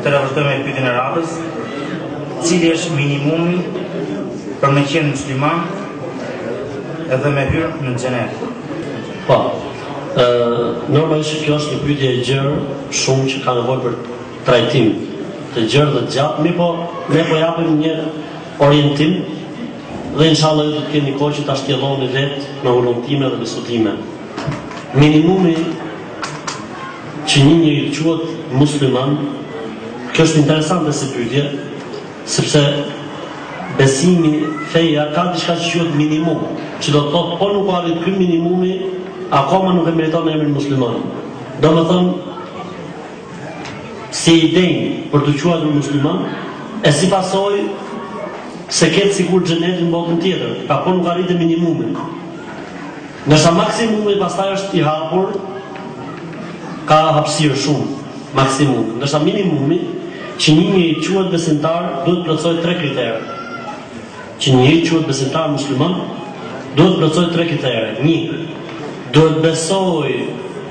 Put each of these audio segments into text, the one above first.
Atëherë vazhdojmë me pytjen e radhës, cili është minimumi për me qenë musliman edhe me hyrë në xhenet? Po, normalisht që kjo është një pytje e gjërë shumë që ka nevojë për trajtim të gjërë dhe të gjatë, mirëpo ne po japim një orientim dhe inshallah ju do të keni kohë që ta shtjelloni vetë me hulumtime dhe me studime. Minimumi që një njeri quhet musliman, kjo është interesante si pyetje, sepse besimi, feja ka diçka që quhet minimum, që do të thotë po nuk u arrit ky minimumi, akoma nuk e meriton emrin musliman. Domethënë si i denjë për t'u quajtur musliman, e si pasojë ta ketë të sigurt xhenetin në botën tjetër, pra po nuk u arrit minimumi. Ndërsa maksimumi pastaj është i hapur, ka hapësirë shumë, maksimumi, ndërsa minimumi, që një njeri quhet besimtar, duhet të plotësojë tre kritere. Që një njeri quhet besimtar musliman, duhet të plotësojë tre kritere. Një, duhet të besojë,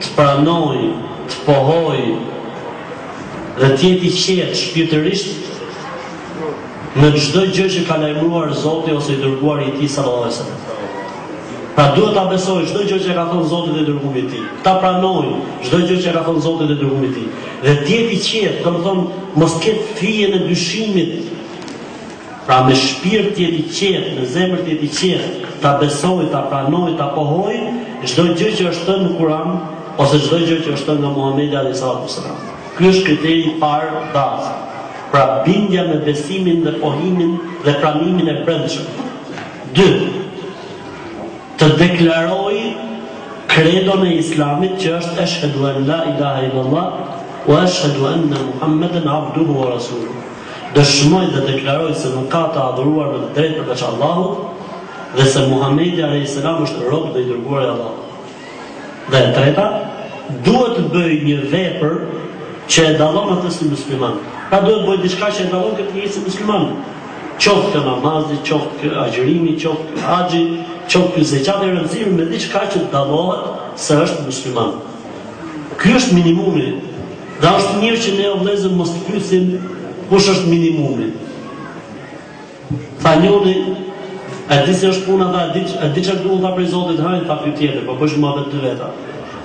të pranojë, të pohojë dhe të jetë i qetë shpirtërisht në çdo gjë që ka lajmëruar Zoti ose i dërguari i Tij sallallahu alajhi wasallam. Pra duhet ta besojë çdo gjë që ka thënë Zoti dhe i dërgumi i Tij. Ta pranojë çdo gjë që ka thënë Zoti dhe i dërgumi i Tij. Dhe të jetë i qetë, domethënë mos të ketë fijen e dyshimit. Pra me shpirt të jetë i qetë, me zemër të jetë i qetë, ta besojë, ta pranojë, ta pohojë çdo gjë që është thënë në Kur'an ose çdo gjë që është thënë nga Muhamedi alayhi salatu wasalam. Ky është kriteri i parë bazë. Pra bindja me besimin dhe pohimin dhe pranimin e brendshëm. Dy, Të deklaroj kredon e Islamit që është Eshhedu en la ilahe illallah wa eshhedu enne Muhammeden abduhu wa rasuluhu. Dëshmoj dhe deklaroj se nuk ka të adhuruar me të drejtë përveç Allahut dhe se Muhamedi alejhi selam është rob dhe i dërguar i Allahut. Dhe e treta, duhet të bëjë një vepër që e dallon këtë si musliman. Pra duhet të bëjë diçka që e dallon këtë njeri si musliman. Qoftë ky namazi, qoftë ky agjërimi, qoftë ky haxhi, qoftë ky zekati, e rëndësishme diçka që dallohet se është musliman. Ky është minimumi. Dhe është mirë që ne o vëllezër mos të pyesim kush është minimumi. Tha njoni, A di si është puna, tha, a di çfarë duam tha prej Zotit, hajde tha ky tjetri, po bëjshin muhabet dy veta.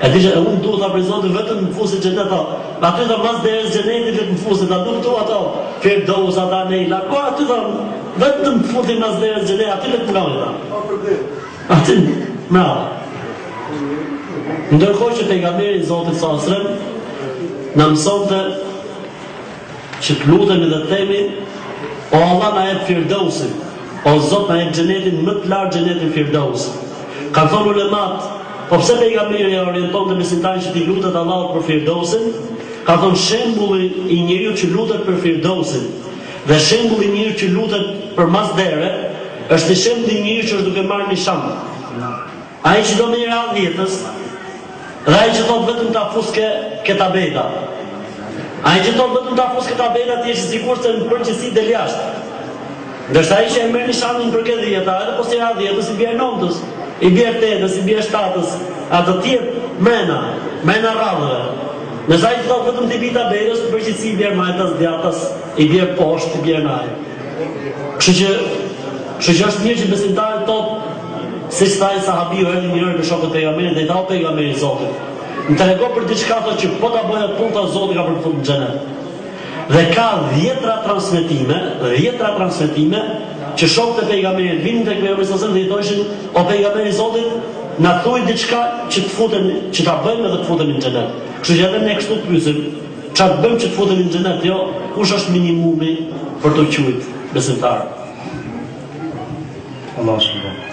A di çfarë unë dua tha prej Zotit vetëm të më fusë n'xhenet tha. Aty tha mas derës xhenetit vetëm të më fusë, tha nuk dua ato. Fer do usa tha ne, la po aty tha vetëm të futi mas derës xhenet aty le të punoj tha. Po për dy. Aty. Bravo. Ndërkohë që pejgamberi i Zotit sallallahu alajhi wasallam na mësonte Që të lutemi dhe të themi, O Allah na jep Firdausin, O Zot na jep xhenetin më të lartë xhenetin Firdaus. Kanë thënë ulemat, Po pse pejgamberi e orientonte besimtarin që t'i lutet Allahut për Firdausin? Kanë thënë shembulli i njeriut që lutet për Firdausin dhe shembulli i njeriut që lutet për mas dere është si shembulli i njeriut që është duke marrë nishan. Ai që do me i ra dhjetës, dhe ai që thotë vetëm ta fus ke tabela. Ai që thotë vetëm ta fus ke tabela të jesh i sigurt se në përgjithësi del jashtë. Ndërsa ai që e merr nishanin për ke dhjeta, edhe po s'i ra dhjetës i bjer nëntës, i bjer tetës, i bjer shtatës, ai do të jetë mrena, mrena rrathëve. Ndërsa ai që thotë vetëm t'i bi tabelës në përgjithësi i bjer majtas, djathtas, i bjer poshtë, i bjer nalt. Kështu që, kështu që është mirë që besimtari të thotë siç tha ai sahabiu erdhi një herë nga shokët e pejgamberit dhe i tha o pejgamberi i Zotit. Më trego për diçka tha që po ta bëj atë punë tha Zoti ka për të më fut në xhenet. Dhe ka dhjetra transmetime, dhjetra transmetime që shokët e pejgamberit vinin tek pejgamberi sallallahu alajhi wasallam dhe i thoshin o pejgamberi i Zotit na thuaj diçka që të futemi që ta bëjmë dhe të futemi në xhenet. Kështu që edhe ne kështu të pyesim Çfarë të bëjmë që të futemi në xhenet jo kush është minimumi për t'u qujt besimtar. Allahu subhanehu.